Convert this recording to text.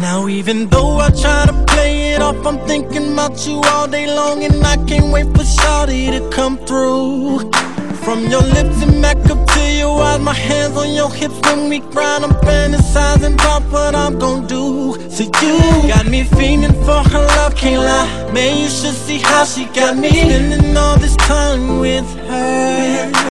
Now even though I try to play it off, I'm thinking about you all day long And I can't wait for Shawty to come through. From your lips and back up to your eyes My hands on your hips when we grind I'm fantasizing about what I'm gonna do. So you got me feeling for her love, can't lie. Man, you should see how she got me Spending all this time with her.